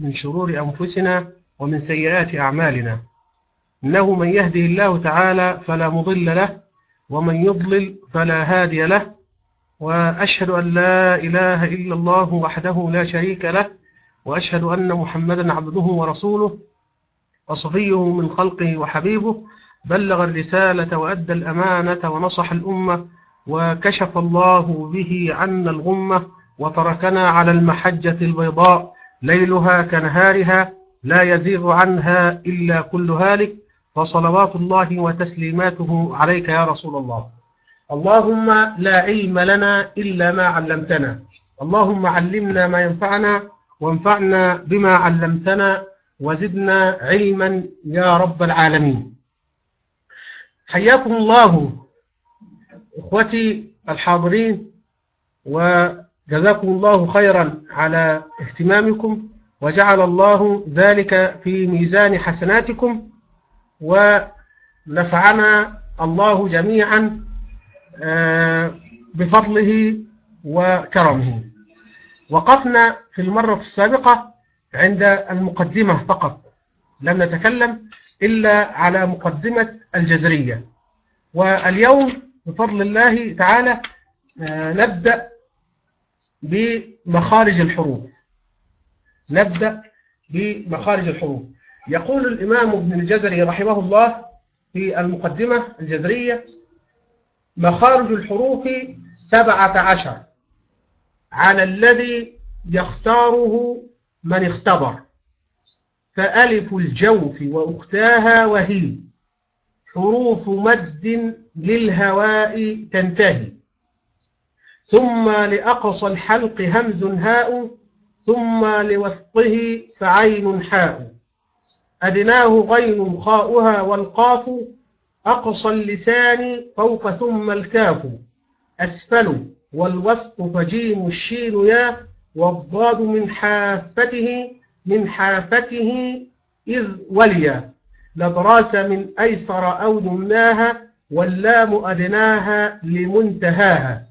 من شرور أنفسنا ومن سيئات أعمالنا. إنه من يهده الله تعالى فلا مضل له ومن يضلل فلا هادي له. وأشهد أن لا إله إلا الله وحده لا شريك له وأشهد أن محمدا عبده ورسوله وصفيه من خلقه وحبيبه. بلغ الرسالة وأدى الأمانة ونصح الأمة وكشف الله به عنا الغمة وتركنا على المحجة البيضاء. ليلها كنهارها لا يزيغ عنها إلا كل هالك فصلوات الله وتسليماته عليك يا رسول الله. اللهم لا علم لنا إلا ما علمتنا. اللهم علمنا ما ينفعنا وانفعنا بما علمتنا وزدنا علما يا رب العالمين. حياكم الله إخوتي الحاضرين وجزاكم الله خيرا على اهتمامكم وجعل الله ذلك في ميزان حسناتكم ونفعنا الله جميعا بفضله وكرمه. وقفنا في المرة السابقة عند المقدمة فقط. لم نتكلم إلا على مقدمة الجزرية. واليوم بفضل الله تعالى نبدأ بمخارج الحروف. نبدأ بمخارج الحروف. يقول الإمام ابن الجزري رحمه الله في المقدمة الجزرية مخارج الحروف سبعة عشر على الذي يختاره من اختبر. فألف الجوف وأختاها وهي. حروف مد للهواء تنتهي. ثم لأقصى الحلق همز هاء ثم لوسطه فعين حاء. أدناه غين خاؤها والقاف أقصى اللسان فوق ثم الكاف. أسفل والوسط فجيم الشين يا والضاد من حافته من حافته إذ وليا. لضراس من أيسر أو نمناها واللام أدناها لمنتهاها.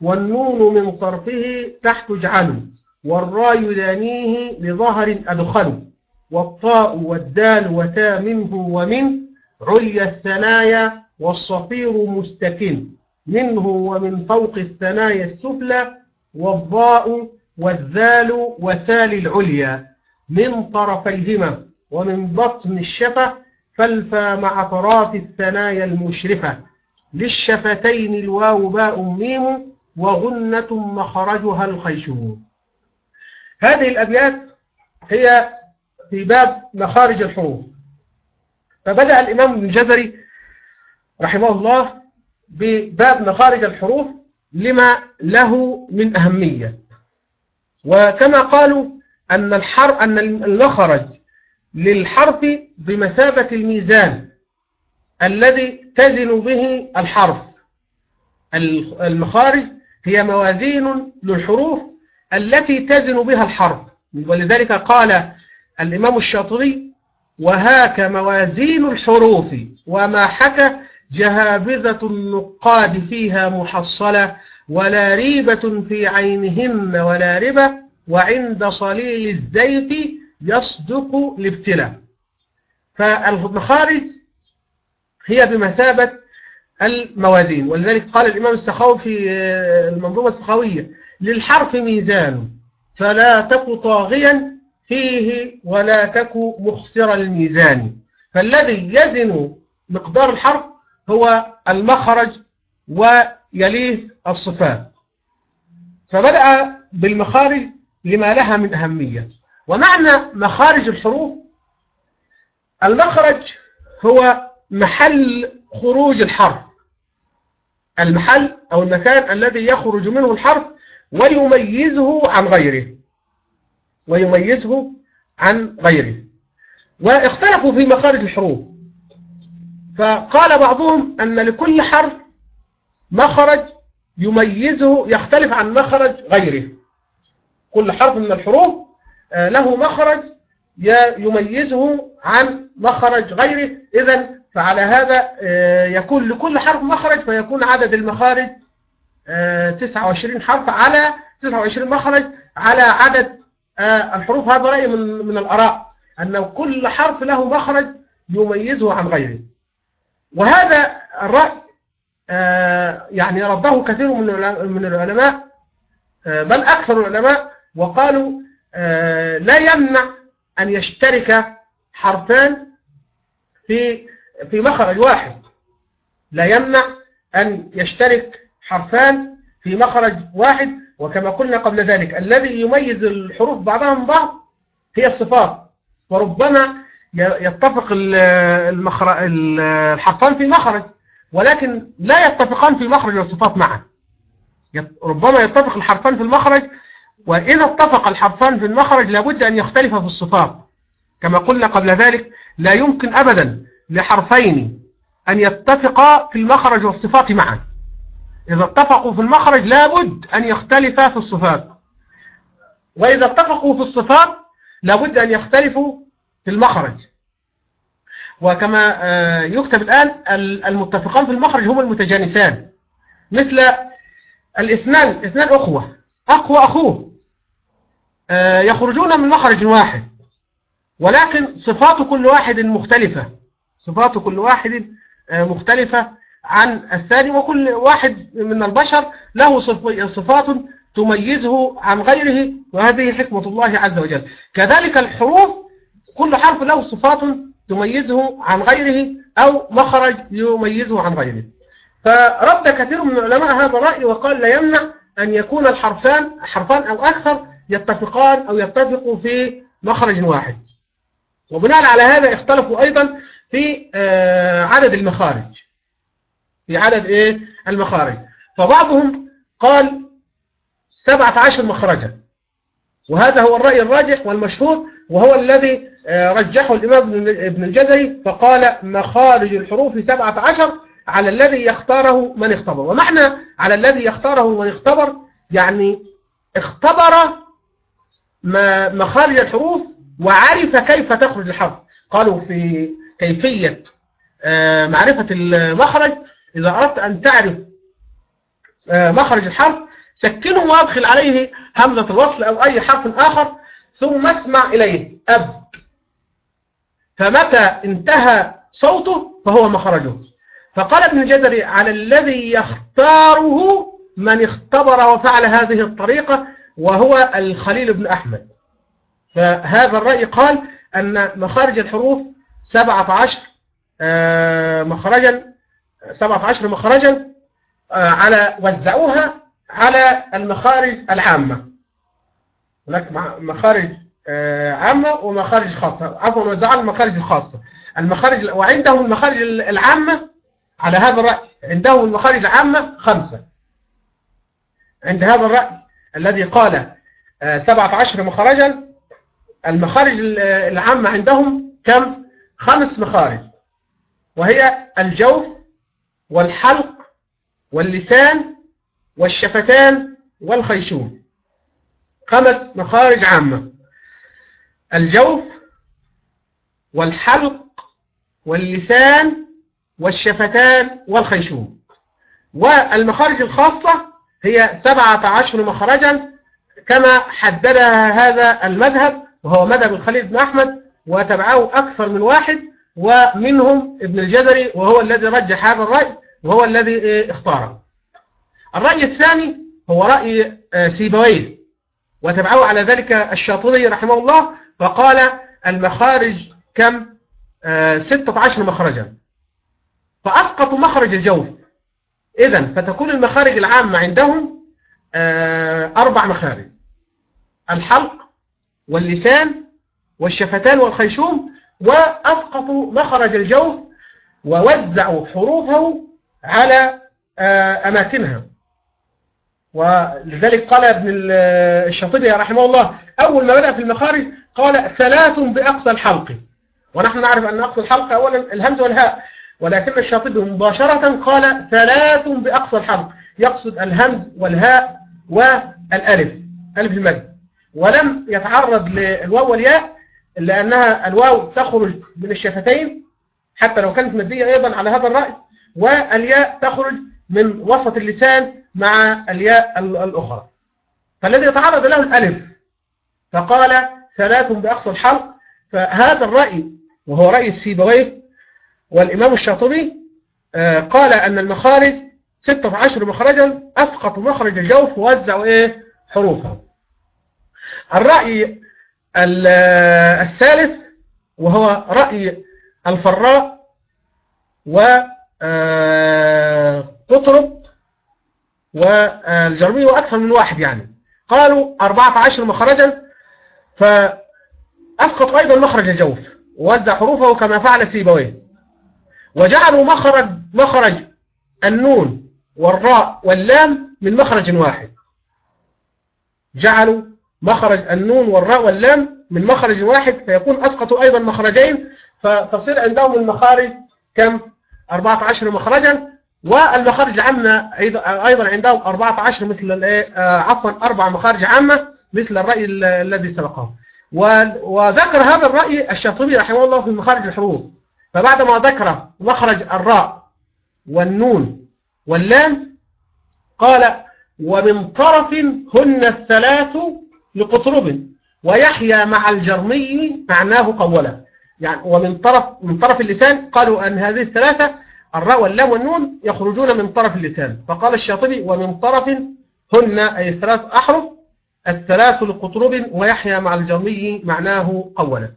والنون من طرفه تحت اجعله والراء يدانيه لظهر أدخل والطاء والدال وتا منه ومن عليا الثنايا والصفير مستكن منه ومن فوق الثنايا السفلى والضاء والذال وثال العليا من طرفيهما ومن بطن الشفة فالفا مع طراف الثنايا المشرفة للشفتين الواو باء ميم وغنة مخرجها الخيشوم هذه الأبيات هي في باب مخارج الحروف فبدأ الإمام الجزري رحمه الله بباب مخارج الحروف لما له من أهمية. وكما قالوا أن الحرف أن المخرج للحرف بمثابة الميزان الذي تزن به الحرف المخارج هي موازين للحروف التي تزن بها الحرف. ولذلك قال الإمام الشاطبي وهاك موازين الحروف وما حكى جهابذة النقاد فيها محصلة ولا ريبة في عينهن ولا ربا وعند صليل الزيت يصدق الابتلاء. فالمخارج هي بمثابة الموازين. ولذلك قال الإمام السخاوي في المنظومة السخاوية للحرف ميزان فلا تك طاغيا فيه ولا تك مخسر الميزان. فالذي يزن مقدار الحرف هو المخرج ويليه الصفات. فبدأ بالمخارج لما لها من أهمية. ومعنى مخارج الحروف المخرج هو محل خروج الحرف. المحل أو المكان الذي يخرج منه الحرف ويميزه عن غيره. ويميزه عن غيره. واختلفوا في مخارج الحروف فقال بعضهم أن لكل حرف مخرج يميزه يختلف عن مخرج غيره. كل حرف من الحروف له مخرج يميزه عن مخرج غيره. إذا فعلى هذا يكون لكل حرف مخرج فيكون عدد المخارج 29 حرف على 29 مخرج على عدد آه، الحروف هذا رأي من من الآراء أن كل حرف له مخرج يميزه عن غيره. وهذا الرأي آه، يعني رده كثير من العلماء آه، بل أكثر العلماء وقالوا لا يمنع أن يشترك حرفان في في مخرج واحد. لا يمنع أن يشترك حرفان في مخرج واحد وكما قلنا قبل ذلك الذي يميز الحروف بعضها من بعض هي الصفات. وربما يتفق الحرفان في مخرج ولكن لا يتفقان في مخرج الصفات معا. ربما يتفق الحرفان في المخرج وإذا اتفق الحرفان في المخرج لابد أن يختلف في الصفات. كما قلنا قبل ذلك لا يمكن أبدا لحرفين أن يتفقا في المخرج والصفات معا. إذا اتفقوا في المخرج لابد أن يختلفا في الصفات. وإذا اتفقوا في الصفات لابد أن يختلفوا في المخرج. وكما آه، يكتب الآن المتفقان في المخرج هم المتجانسان. مثل الاثنان اثنان أخوة. أخ وأخوه. آه، يخرجون من مخرج واحد. ولكن صفات كل واحد مختلفة. صفات كل واحد آه، مختلفة عن الثاني وكل واحد من البشر له صفات تميزه عن غيره وهذه حكمة الله عز وجل. كذلك الحروف كل حرف له صفات تميزه عن غيره أو مخرج يميزه عن غيره. فرد كثير من العلماء هذا الرأي وقال لا يمنع أن يكون الحرفان حرفان أو أكثر يتفقان أو يتفقوا في مخرج واحد. وبناء على هذا اختلفوا أيضا في آه، عدد المخارج. في عدد إيه؟ المخارج. فبعضهم قال سبعة عشر مخرجا. وهذا هو الرأي الراجح والمشهور وهو الذي آه، رجحه الإمام ابن الجزري فقال مخارج الحروف سبعة عشر على الذي يختاره من اختبر. ومعنى على الذي يختاره من اختبر يعني اختبر مخارج الحروف وعرف كيف تخرج الحرف. قالوا في كيفية آه، معرفة المخرج. إذا أردت أن تعرف آه، مخرج الحرف سكنه وأدخل عليه همزة الوصل أو أي حرف آخر ثم اسمع إليه. أب. فمتى انتهى صوته فهو مخرجه. فقال ابن الجزري على الذي يختاره من اختبر وفعل هذه الطريقة وهو الخليل بن أحمد فهذا الرأي قال أن مخارج الحروف سبعة عشر آه، مخرجا سبعة عشر مخرجا آه، على وزعوها على المخارج العامة. هناك مخارج آه، عامة ومخارج خاصة. عفوا وزعوا المخارج الخاصة. المخارج وعندهم المخارج العامة على هذا الرأي. عندهم المخارج العامة خمسة. عند هذا الرأي الذي قال سبعة عشر مخرجا المخارج العامة عندهم كم؟ خمس مخارج وهي الجوف والحلق واللسان والشفتان والخيشوم. خمس مخارج عامة الجوف والحلق واللسان والشفتان والخيشوم. والمخارج الخاصة هي سبعة عشر مخرجا كما حددها هذا المذهب وهو مذهب الخليل بن أحمد وتبعه أكثر من واحد ومنهم ابن الجزري وهو الذي رجح هذا الرأي وهو الذي إيه، اختاره. الرأي الثاني هو رأي آه، سيبويه وتبعه على ذلك الشاطبي رحمه الله فقال المخارج كم؟ 16 آه، مخرجا. فأسقطوا مخرج الجوف. إذا فتكون المخارج العامة عندهم آه، أربع مخارج. الحلق واللسان والشفتان والخيشوم وأسقطوا مخرج الجوف ووزعوا حروفه على آه، أماكنها. ولذلك قال ابن الشاطبي رحمه الله أول ما بدأ في المخارج قال ثلاث بأقصى الحلق. ونحن نعرف أن أقصى الحلق أولا الهمز والهاء. ولكن الشاطبي مباشرة قال ثلاث بأقصى الحلق. يقصد الهمز والهاء والألف. ألف المد ولم يتعرض للواو والياء لأنها الواو تخرج من الشفتين حتى لو كانت مادية أيضا على هذا الرأي والياء تخرج من وسط اللسان مع الياء الأخرى. فالذي يتعرض له الألف فقال ثلاث بأقصى الحلق فهذا الرأي وهو رأي السيبويه والإمام الشاطبي آه، قال أن المخارج ستة عشر مخرجا أسقط مخرج الجوف ووزعوا إيه؟ حروفه. الرأي الثالث وهو رأي الفراء وقطرب آه، والجرمي وأكثر من واحد يعني. قالوا 14 مخرجا فأسقط أيضا مخرج الجوف ووزع حروفه كما فعل سيبويه. وجعلوا مخرج مخرج النون والراء واللام من مخرج واحد. جعلوا مخرج النون والراء واللام من مخرج واحد فيكون أسقطوا أيضا مخرجين فتصير عندهم المخارج كم؟ 14 مخرجا والمخارج العامة أيضا عندهم 14 مثل آه، عفوا أربع مخارج عامة مثل الرأي الذي سبقه. وذكر هذا الرأي الشاطبي رحمه الله في مخارج الحروف. فبعدما ذكر مخرج الراء والنون واللام قال ومن طرف هن الثلاث لقطرب. ويحيى مع الجرمي معناه قوله يعني ومن طرف من طرف اللسان قالوا أن هذه الثلاثة الراء واللام والنون يخرجون من طرف اللسان. فقال الشاطبي ومن طرف هن أي الثلاث أحرف الثلاث لقطرب ويحيى مع الجرمي معناه قولا.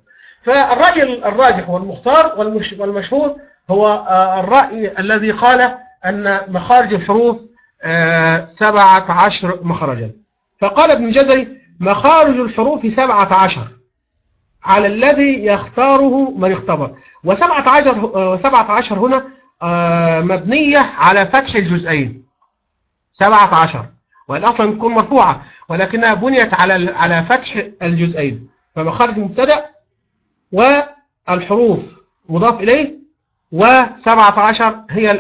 فالرأي الراجح والمختار والمشهور هو آه، الرأي الذي قال أن مخارج الحروف آه، سبعة عشر مخرجا. فقال ابن جزري مخارج الحروف سبعة عشر. على الذي يختاره من اختبر. وسبعة عشر, آه، وسبعة عشر هنا مبنية على فتح الجزئين. سبعة عشر. وهي أصلا تكون مرفوعة. ولكنها بنيت على على فتح الجزئين. فمخارج مبتدأ والحروف مضاف إليه. وسبعة عشر هي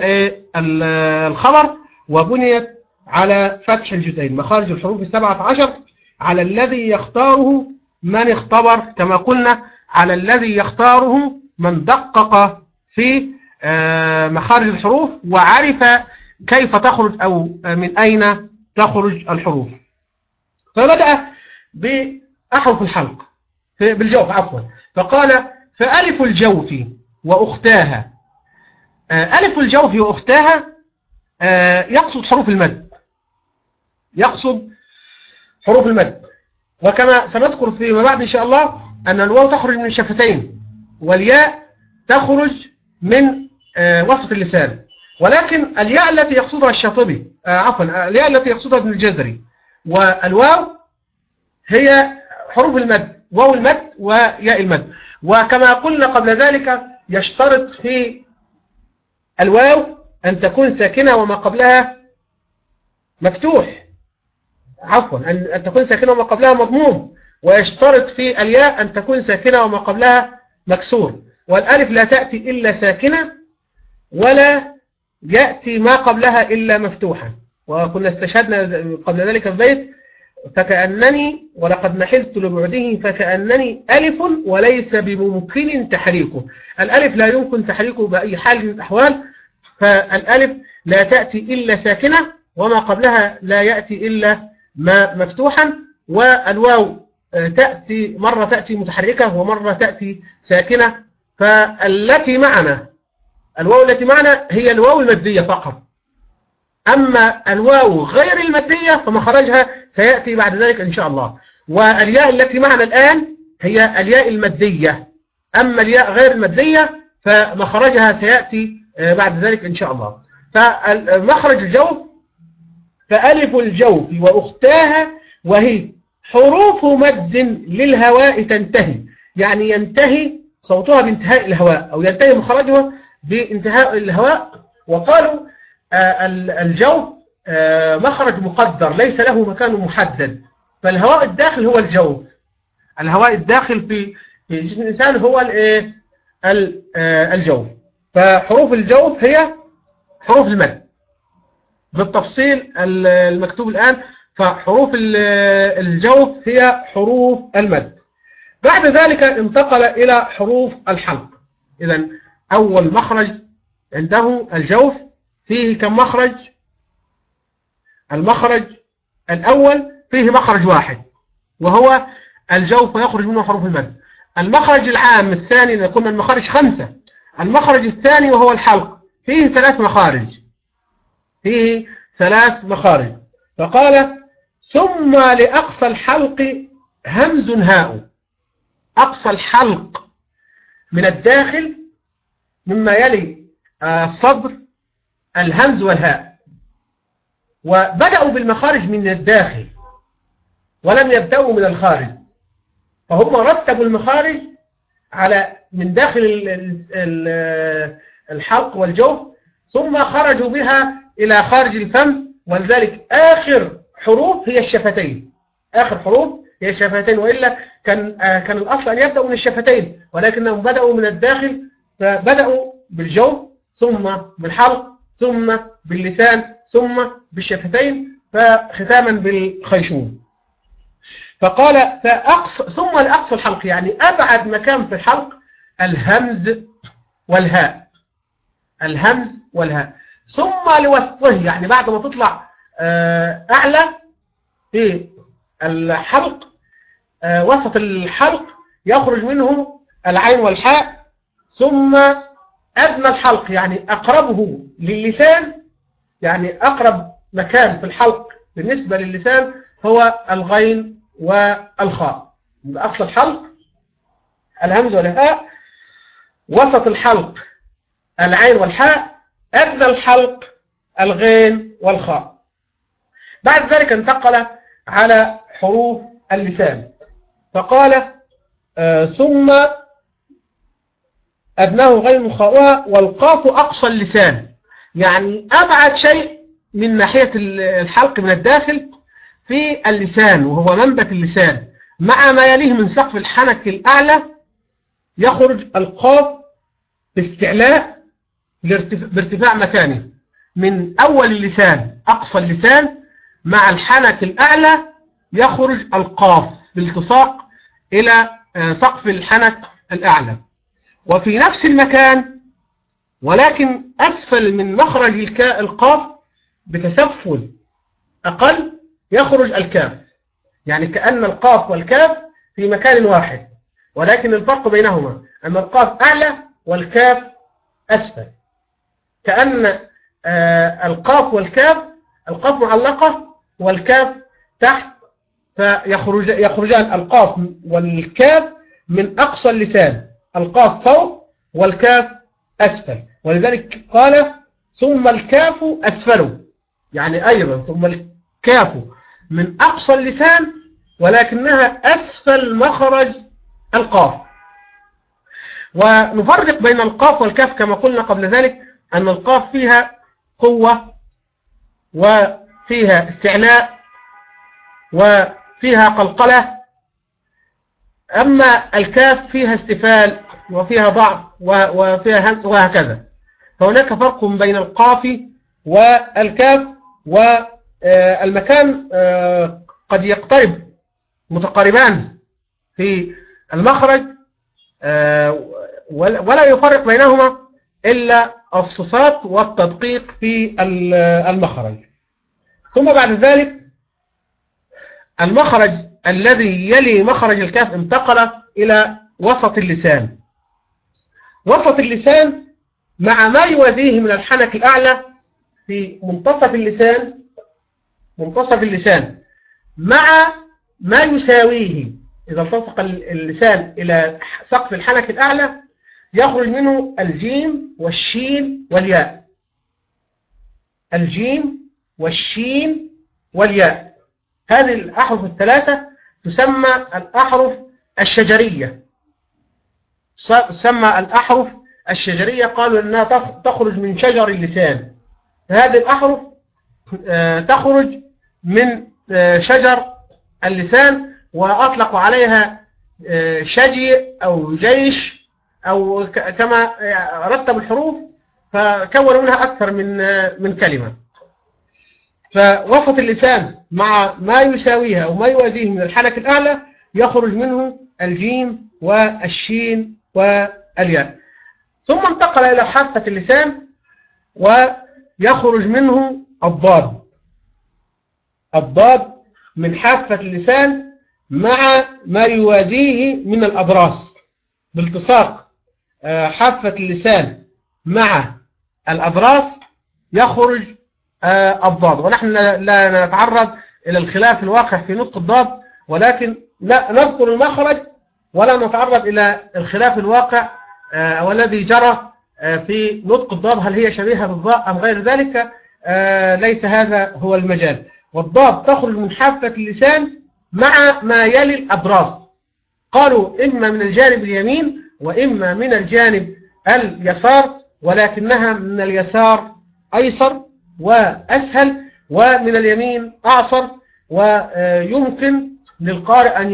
الخبر. وبنيت على فتح الجزئين. مخارج الحروف السبعة عشر على الذي يختاره من اختبر كما قلنا على الذي يختاره من دقق في آه، مخارج الحروف وعرف كيف تخرج أو من أين تخرج الحروف. فبدأ بأحرف الحلق بالجوف عفوا. فقال فألف الجوف وأختاها. آه، ألف الجوف وأختاها آه، يقصد حروف المد. يقصد حروف المد. وكما سنذكر فيما بعد إن شاء الله أن الواو تخرج من الشفتين والياء تخرج من آه، وسط اللسان. ولكن الياء التي يقصدها الشاطبي عفوا الياء التي يقصدها ابن الجزري. والواو هي حروف المد واو المد وياء المد. وكما قلنا قبل ذلك يشترط في الواو أن تكون ساكنة وما قبلها مفتوح. عفوا أن تكون ساكنة وما قبلها مضموم ويشترط في الياء أن تكون ساكنة وما قبلها مكسور. والألف لا تأتي إلا ساكنة ولا يأتي ما قبلها إلا مفتوحا وكنا استشهدنا قبل ذلك في فكأنني ولقد نحلت لبعده فكأنني ألف وليس بممكن تحريكه. الألف لا يمكن تحريكه بأي حال من الأحوال فالألف لا تأتي إلا ساكنة وما قبلها لا يأتي إلا ما مفتوحا والواو تأتي مرة تأتي متحركة ومرة تأتي ساكنة. فالتي معنا الواو التي معنا هي الواو المادية فقط. أما الواو غير المادية فمخرجها سيأتي بعد ذلك إن شاء الله. والياء التي معنا الآن هي الياء المادية. أما الياء غير المادية فمخرجها سيأتي آه، بعد ذلك إن شاء الله. فمخرج الجوف فألف الجوف وأختاها وهي حروف مد للهواء تنتهي. يعني ينتهي صوتها بانتهاء الهواء أو ينتهي مخرجها بانتهاء الهواء. وقالوا آه، الجوف آه، مخرج مقدر ليس له مكان محدد. فالهواء الداخل هو الجوف الهواء الداخل في جسم الإنسان هو آه، الجوف فحروف الجوف هي حروف المد. بالتفصيل المكتوب الآن فحروف الجوف هي حروف المد. بعد ذلك انتقل إلى حروف الحلق. إذا أول مخرج عنده الجوف فيه كم مخرج؟ المخرج الأول فيه مخرج واحد وهو الجوف ويخرج منه حروف المد. المخرج العام الثاني قلنا المخارج خمسة. المخرج الثاني وهو الحلق فيه ثلاث مخارج. فيه ثلاث مخارج. فقال ثم لأقصى الحلق همز هاء. أقصى الحلق من الداخل مما يلي الصدر الهمز والهاء. وبدأوا بالمخارج من الداخل ولم يبدأوا من الخارج. فهم رتبوا المخارج على من داخل الحلق والجوف ثم خرجوا بها إلى خارج الفم ولذلك آخر حروف هي الشفتين. آخر حروف هي الشفتين وإلا كان كان الأصل أن يبدأوا من الشفتين ولكنهم بدأوا من الداخل فبدأوا بالجوف ثم بالحلق ثم باللسان ثم بالشفتين فختاما بالخيشوم. فقال فأقص ثم لأقصى الحلق يعني أبعد مكان في الحلق الهمز والهاء. الهمز والهاء. ثم لوسطه يعني بعد ما تطلع أعلى في الحلق وسط الحلق يخرج منه العين والحاء ثم أدنى الحلق يعني أقربه للسان يعني أقرب مكان في الحلق بالنسبة للسان هو الغين والخاء. أصل الحلق الهمز والهاء وسط الحلق العين والحاء أدنى الحلق الغين والخاء. بعد ذلك انتقل على حروف اللسان. فقال آه ثم أدناه غين خاء والقاف أقصى اللسان. يعني أبعد شيء من ناحية الحلق من الداخل في اللسان وهو منبت اللسان. مع ما يليه من سقف الحنك الأعلى يخرج القاف باستعلاء بارتفاع مكانه من أول اللسان أقصى اللسان مع الحنك الأعلى يخرج القاف بالتصاق إلى سقف الحنك الأعلى. وفي نفس المكان ولكن أسفل من مخرج القاف بتسفل أقل يخرج الكاف. يعني كأن القاف والكاف في مكان واحد ولكن الفرق بينهما أن القاف أعلى والكاف أسفل. كأن القاف والكاف القاف معلقة والكاف تحت فيخرج يخرجان القاف والكاف من أقصى اللسان القاف فوق والكاف أسفل. ولذلك قال ثم الكاف أسفل يعني أيضا ثم الكاف من أقصى اللسان ولكنها أسفل مخرج القاف. ونفرق بين القاف والكاف كما قلنا قبل ذلك أن القاف فيها قوة وفيها استعلاء وفيها قلقلة. أما الكاف فيها استفال وفيها ضعف وفيها همس وهكذا. فهناك فرق بين القاف والكاف والمكان قد يقترب متقاربان في المخرج ولا يفرق بينهما إلا الصفات والتدقيق في المخرج. ثم بعد ذلك المخرج الذي يلي مخرج الكاف انتقل إلى وسط اللسان. وسط اللسان مع ما يوازيه من الحنك الأعلى في منتصف اللسان منتصف اللسان مع ما يساويه إذا التصق اللسان إلى سقف الحنك الأعلى يخرج منه الجيم والشين والياء. الجيم والشين والياء. هذه الأحرف الثلاثة تسمى الأحرف الشجرية. تسمى الأحرف الشجرية. قالوا أنها تخرج من شجر اللسان. هذه الأحرف تخرج من شجر اللسان وأطلقوا عليها شجي أو جيش أو كما رتب الحروف فكونوا منها أكثر من من كلمة. فوسط اللسان مع ما يساويها أو ما يوازيه من الحنك الأعلى يخرج منه الجيم والشين والياء. ثم انتقل إلى حافة اللسان ويخرج منه الضاد. الضاد من حافة اللسان مع ما يوازيه من الأضراس. بالتصاق. حافة اللسان مع الأضراس يخرج آه، الضاد. ونحن لا نتعرض إلى الخلاف الواقع في نطق الضاد ولكن لا نذكر المخرج ولا نتعرض إلى الخلاف الواقع آه، والذي جرى في نطق الضاد. هل هي شبيهة بالضاء أم غير ذلك؟ ليس هذا هو المجال. والضاد تخرج من حافة اللسان مع ما يلي الأبراز قالوا إما من الجانب اليمين وإما من الجانب اليسار ولكنها من اليسار أيسر وأسهل ومن اليمين أعصر ويمكن للقارئ أن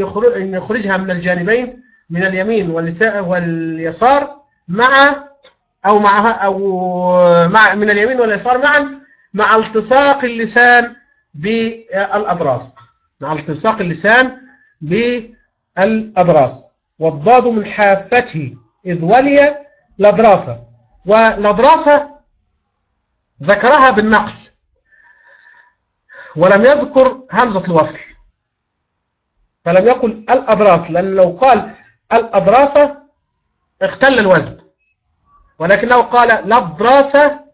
يخرجها من الجانبين من اليمين واليسار مع أو معها أو مع من اليمين واليسار معا مع التصاق اللسان بالأضراس مع التصاق اللسان بالأضراس والضاد من حافته إذ ولي لدراسة. ولدراسة ذكرها بالنقل. ولم يذكر همزة الوصل. فلم يقل الأدراس لأن لو قال الأدراسة اختل الوزن. ولكنه قال لدراسة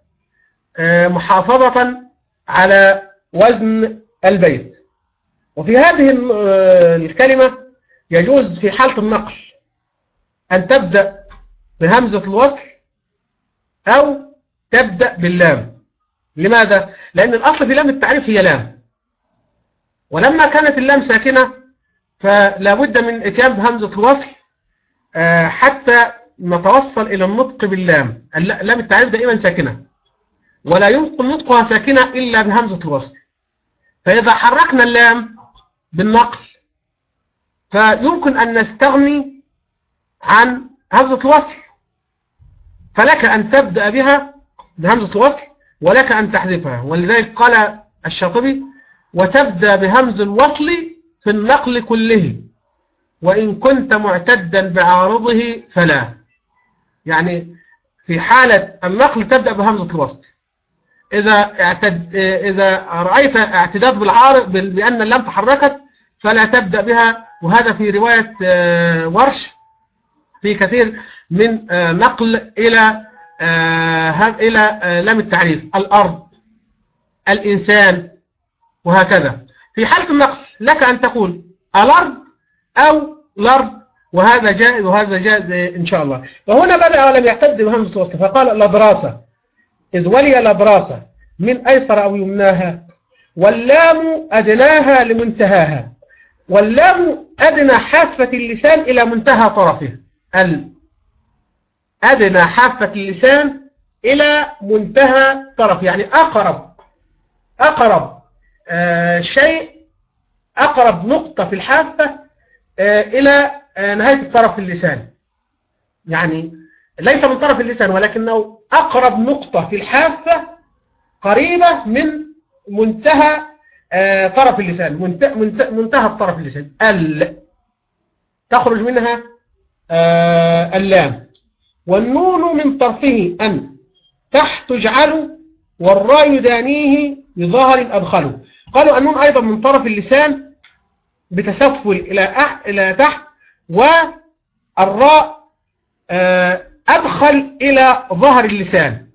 آه، محافظة على وزن البيت. وفي هذه آه، الكلمة يجوز في حالة النقل أن تبدأ بهمزة الوصل أو تبدأ باللام. لماذا؟ لأن الأصل في لام التعريف هي لام. ولما كانت اللام ساكنة فلا بد من إتيان بهمزة الوصل آه، حتى نتوصل إلى النطق باللام. اللام التعريف دائما ساكنة. ولا يمكن نطقها ساكنة إلا بهمزة الوصل. فإذا حركنا اللام بالنقل فيمكن أن نستغني عن همزة الوصل. فلك أن تبدأ بها بهمزة الوصل ولك أن تحذفها. ولذلك قال الشاطبي وتبدأ بهمز الوصل في النقل كله. وإن كنت معتدا بعارضه فلا. يعني في حالة النقل تبدأ بهمزة الوصل. إذا اعتد إذا رأيت اعتداد بالعارض بأن اللام تحركت فلا تبدأ بها وهذا في رواية آه، ورش في كثير من آه، نقل إلى آه، إلى لام التعريف. الأرض الإنسان وهكذا. في حالة النقص لك أن تقول الأرض أو الأرض وهذا جائز وهذا جائز إن شاء الله. وهنا بدأ ولم يعتد بهمزة الوصل فقال لدراسة إذ ولي لدراسة من أيسر أو يمناها واللام أدناها لمنتهاها. واللام أدنى حافة اللسان إلى منتهى طرفه. ال أدنى حافة اللسان إلى منتهى طرف يعني أقرب أقرب آه شيء أقرب نقطة في الحافة آه إلى آه نهاية الطرف اللسان. يعني ليس من طرف اللسان ولكنه أقرب نقطة في الحافة قريبة من منتهى طرف اللسان منتهى الطرف اللسان. ال. تخرج منها آه، اللام. والنون من طرفه أن. تحت تجعل والراء يدانيه بظهر أدخله قالوا النون أيضا من طرف اللسان بتسفل إلى إلى تحت والراء آه، أدخل إلى ظهر اللسان.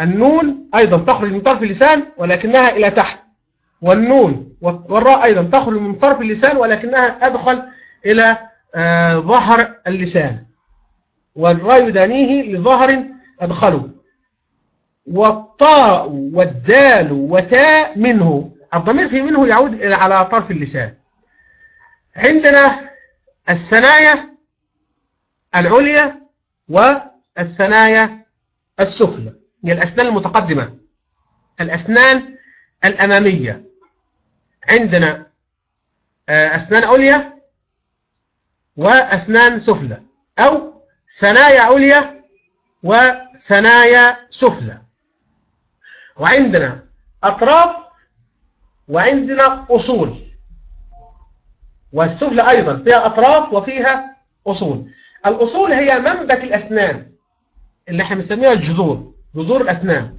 النون أيضا تخرج من طرف اللسان ولكنها إلى تحت. والنون والراء أيضا تخرج من طرف اللسان ولكنها أدخل إلى آه، ظهر اللسان. والراء يدانيه لظهر أدخله. والطاء والدال وتاء منه. الضمير في منه يعود على طرف اللسان. عندنا الثنايا العليا والثنايا السفلى. هي الأسنان المتقدمة. الأسنان الأمامية. عندنا آه، أسنان عليا وأسنان سفلى أو ثنايا عليا وثنايا سفلى. وعندنا أطراف وعندنا أصول. والسفلى أيضا فيها أطراف وفيها أصول. الأصول هي منبت الأسنان اللي إحنا بنسميها الجذور جذور الأسنان.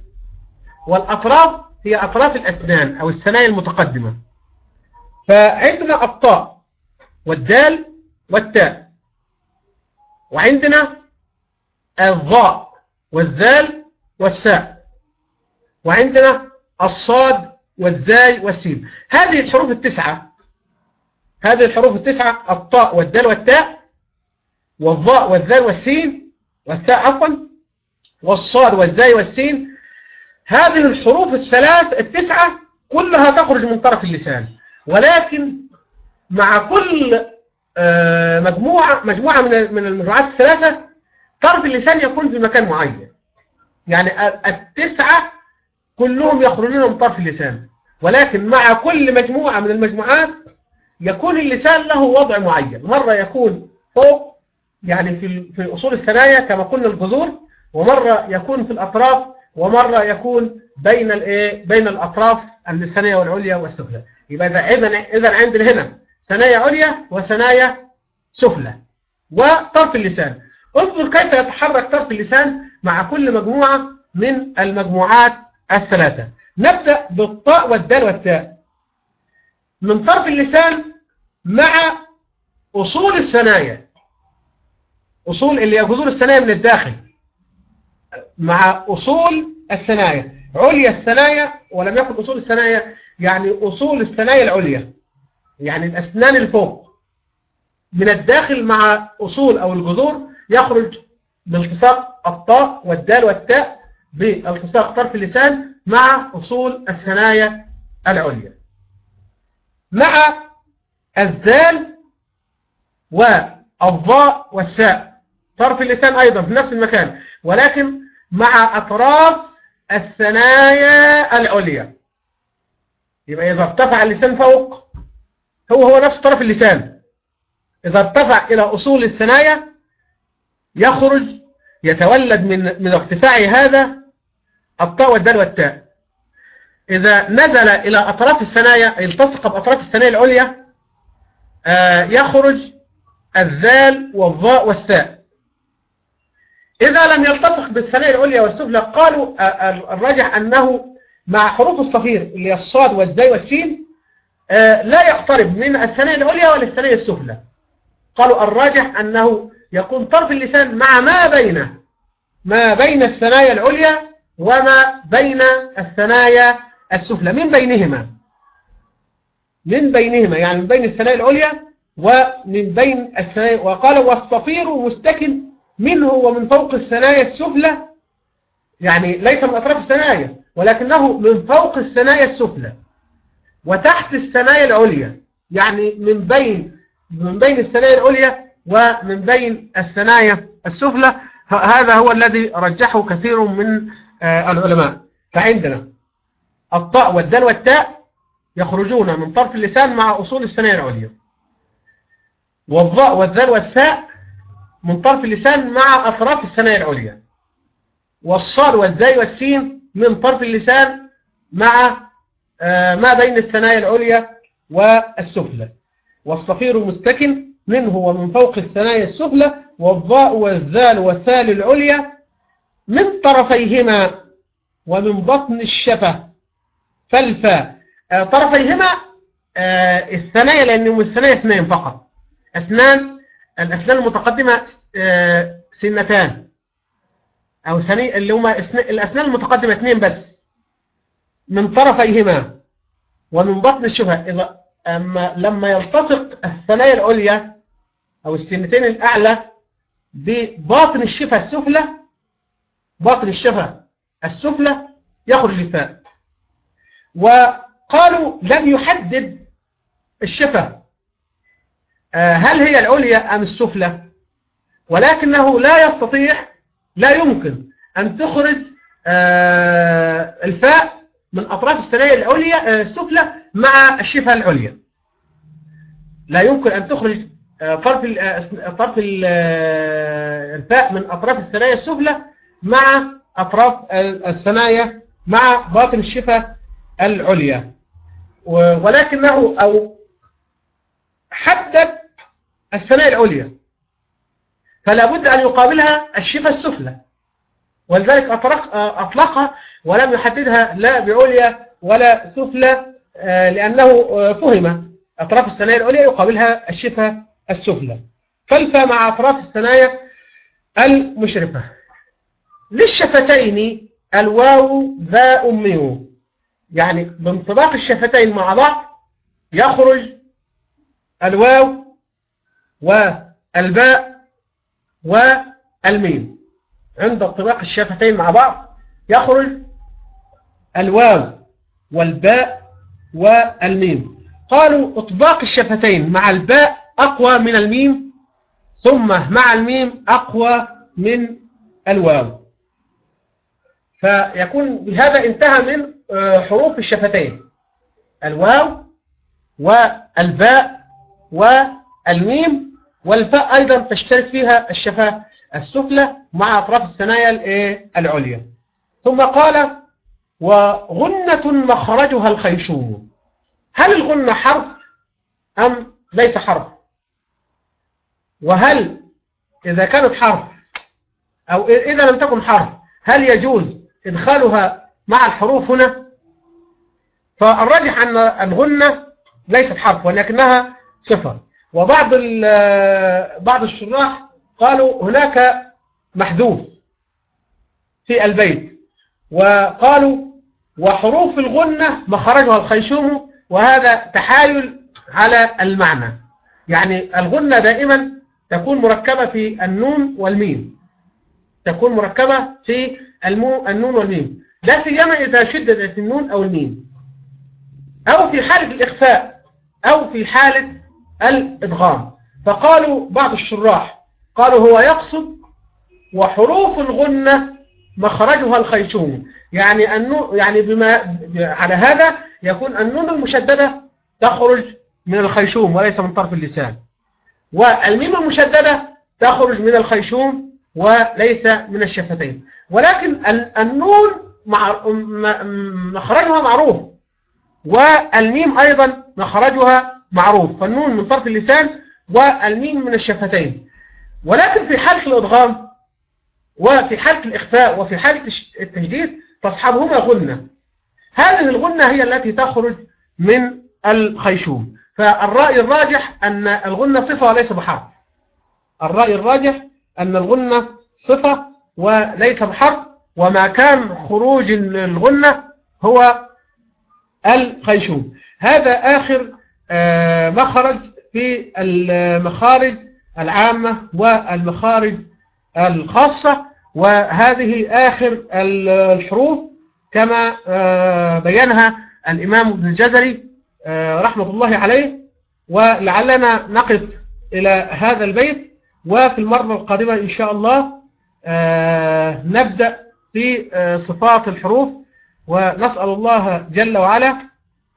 والأطراف هي أطراف الأسنان أو الثنايا المتقدمة. فعندنا الطاء والدال والتاء. وعندنا الضاء والذال والساء. وعندنا الصاد والزاي والسين. هذه الحروف التسعة. هذه الحروف التسعة الطاء والدال والتاء والضاء والذال والسين والتاء عفوا والصاد والزاي والسين. هذه الحروف الثلاث التسعة كلها تخرج من طرف اللسان. ولكن مع كل آه، مجموعة مجموعة من من المجموعات الثلاثة طرف اللسان يكون في مكان معين. يعني التسعة كلهم يخرجون من طرف اللسان. ولكن مع كل مجموعة من المجموعات يكون اللسان له وضع معين. مرة يكون فوق يعني في في أصول الثنايا كما قلنا الجذور ومرة يكون في الأطراف ومرة يكون بين الايه بين الأطراف اللسانية والعليا والسفلى. يبقى إذا إذا عندنا هنا ثنايا عليا وثنايا سفلى وطرف اللسان. انظر كيف يتحرك طرف اللسان مع كل مجموعة من المجموعات الثلاثة. نبدأ بالطاء والدال والتاء. من طرف اللسان مع أصول الثنايا. أصول اللي هي جذور الثنايا من الداخل. مع أصول الثنايا. عليا الثنايا ولم يكن أصول الثنايا يعني أصول الثنايا العليا يعني الأسنان الفوق من الداخل مع أصول أو الجذور يخرج بالتصاق الطاء والدال والتاء بالتصاق طرف اللسان مع أصول الثنايا العليا. مع الذال والضاء والساء طرف اللسان أيضا في نفس المكان ولكن مع أطراف الثنايا العليا. يبقى إذا ارتفع اللسان فوق هو هو نفس طرف اللسان. إذا ارتفع إلى أصول الثنايا يخرج يتولد من من ارتفاع هذا الطاء والدال والتاء. إذا نزل إلى أطراف الثنايا التصق بأطراف الثنايا العليا آه، يخرج الذال والضاء والساء إذا لم يلتصق بالثنايا العليا والسفلى قالوا آه، الراجح أنه مع حروف الصفير اللي هي الصاد والزاي والسين آه، لا يقترب من الثنايا العليا ولا الثنايا السفلى. قالوا الراجح أنه يكون طرف اللسان مع ما بين ما بين الثنايا العليا وما بين الثنايا السفلى. من بينهما؟ من بينهما يعني من بين الثنايا العليا ومن بين الثنايا وقال والصفير مستكن منه ومن فوق الثنايا السفلى يعني ليس من أطراف الثنايا ولكنه من فوق الثنايا السفلى وتحت الثنايا العليا يعني من بين من بين الثنايا العليا ومن بين الثنايا السفلى هذا هو الذي رجحه كثير من آه، العلماء. فعندنا الطاء والدال والتاء يخرجون من طرف اللسان مع أصول الثنايا العليا. والضاء والذال والثاء من طرف اللسان مع أطراف الثنايا العليا. والصاد والزاي والسين من طرف اللسان مع آه، ما بين الثنايا العليا والسفلى. والصفير مستكن منه ومن فوق الثنايا السفلى والضاء والذال والثال العليا من طرفيهما ومن بطن الشفة فالفاء آه، طرفيهما آه، الثنايا لأنهم الثنايا اثنين فقط. أسنان الأسنان المتقدمة آه، سنتان. أو ثني اللي هما الأسنان المتقدمة اثنين بس. من طرفيهما ومن بطن الشفة إذا أما لما يلتصق الثنايا العليا أو السنتين الأعلى بباطن الشفة السفلى باطن الشفة السفلى يخرج الفاء وقالوا لم يحدد الشفة هل هي العليا أم السفلى؟ ولكنه لا يستطيع لا يمكن أن تخرج آه، الفاء من أطراف الثنايا العليا آه، السفلى مع الشفة العليا. لا يمكن أن تخرج طرف طرف الفاء من أطراف الثنايا السفلى مع أطراف الثنايا مع باطن الشفة العليا. ولكنه أو حدد الثناء العليا. فلا بد أن يقابلها الشفة السفلى. ولذلك أطلقها ولم يحددها لا بعليا ولا سفلى آه، لأنه آه، فهم. أطراف الثنايا العليا يقابلها الشفة السفلى. فالفاء مع أطراف الثنايا المشرفة. للشفتين الواو ذا أمه يعني بانطباق الشفتين مع بعض يخرج الواو والباء والميم. عند انطباق الشفتين مع بعض يخرج الواو والباء والميم. قالوا اطباق الشفتين مع الباء أقوى من الميم ثم مع الميم أقوى من الواو. فيكون بهذا انتهى من آه، حروف الشفتين. الواو والباء والميم والفاء أيضا تشترك فيها الشفاة السفلى مع أطراف الثنايا العليا. ثم قال وغنة مخرجها الخيشوم. هل الغنة حرف أم ليس حرف؟ وهل إذا كانت حرف أو إذا لم تكن حرف هل يجوز إدخالها مع الحروف هنا؟ فالراجح أن الغنة ليست حرف ولكنها صفة. وبعض بعض الشراح قالوا هناك محذوف في البيت. وقالوا وحروف الغنة مخرجها الخيشوم وهذا تحايل على المعنى. يعني الغنة دائما تكون مركبة في النون والميم. تكون مركبة في النون والميم. لا سيما إذا شددت النون أو الميم. أو في حالة الإخفاء. أو في حالة الإدغام. فقالوا بعض الشراح قالوا هو يقصد وحروف الغنة مخرجها الخيشوم. يعني النو يعني بما على هذا يكون النون المشددة تخرج من الخيشوم وليس من طرف اللسان. والميم المشددة تخرج من الخيشوم وليس من الشفتين. ولكن النون مخرجها معروف. والميم أيضا مخرجها معروف فالنون من طرف اللسان والميم من الشفتين. ولكن في حالة الإضغام وفي حالة الإخفاء وفي حالة التجديد تصحبهما غنة. هذه الغنة هي التي تخرج من الخيشوم. فالرأي الراجح أن الغنة صفة وليس بحرف. الرأي الراجح أن الغنة صفة وليس بحرف وما كان خروج الغنة هو الخيشوم. هذا آخر مخرج في المخارج العامة والمخارج الخاصة وهذه آخر الحروف كما آه، بينها الإمام ابن الجزري آه، رحمة الله عليه. ولعلنا نقف إلى هذا البيت وفي المرة القادمة إن شاء الله آه، نبدأ في صفات الحروف. ونسأل الله جل وعلا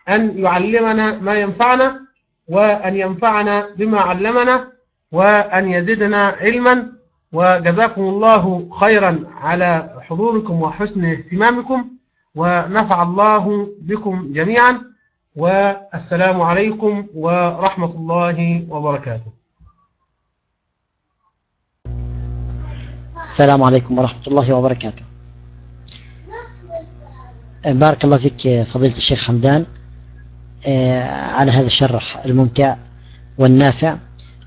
أن يعلمنا ما ينفعنا وأن ينفعنا بما علمنا وأن يزدنا علما وجزاكم الله خيرا على حضوركم وحسن اهتمامكم ونفع الله بكم جميعا والسلام عليكم ورحمة الله وبركاته. السلام عليكم ورحمة الله وبركاته. بارك الله فيك فضيلة الشيخ حمدان. على هذا الشرح الممتع والنافع.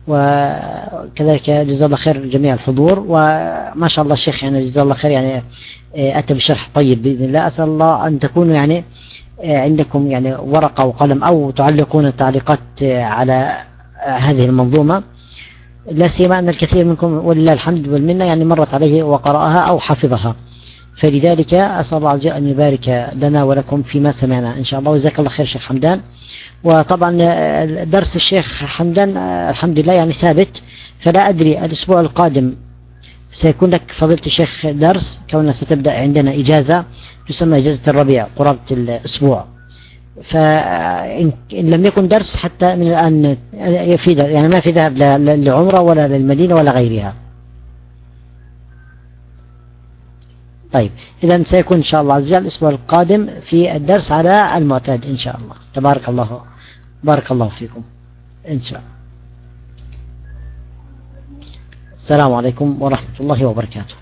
وكذلك جزا الله خير جميع الحضور. وما شاء الله الشيخ يعني جزا الله خير يعني آه، أتى بشرح طيب بإذن الله. أسأل الله أن تكونوا يعني آه، عندكم يعني ورقة وقلم أو تعلقون التعليقات آه، على هذه المنظومة. لا سيما أن الكثير منكم ولله الحمد والمنة يعني مرت عليه وقرأها أو حفظها. فلذلك أسأل الله عز وجل أن يبارك لنا ولكم فيما سمعنا. إن شاء الله وجزاك الله خير شيخ حمدان. وطبعا درس الشيخ حمدان الحمد لله يعني ثابت. فلا أدري الأسبوع القادم سيكون لك فضيلة الشيخ درس كوننا ستبدأ عندنا إجازة تسمى إجازة الربيع قرابة الأسبوع. فإن لم يكن درس حتى من الآن يفيد يعني ما في ذهاب لعمرة ولا للمدينة ولا غيرها. طيب إذا سيكون إن شاء الله عز وجل الأسبوع القادم في الدرس على المعتاد إن شاء الله. تبارك الله بارك الله فيكم. إن شاء الله. السلام عليكم ورحمة الله وبركاته.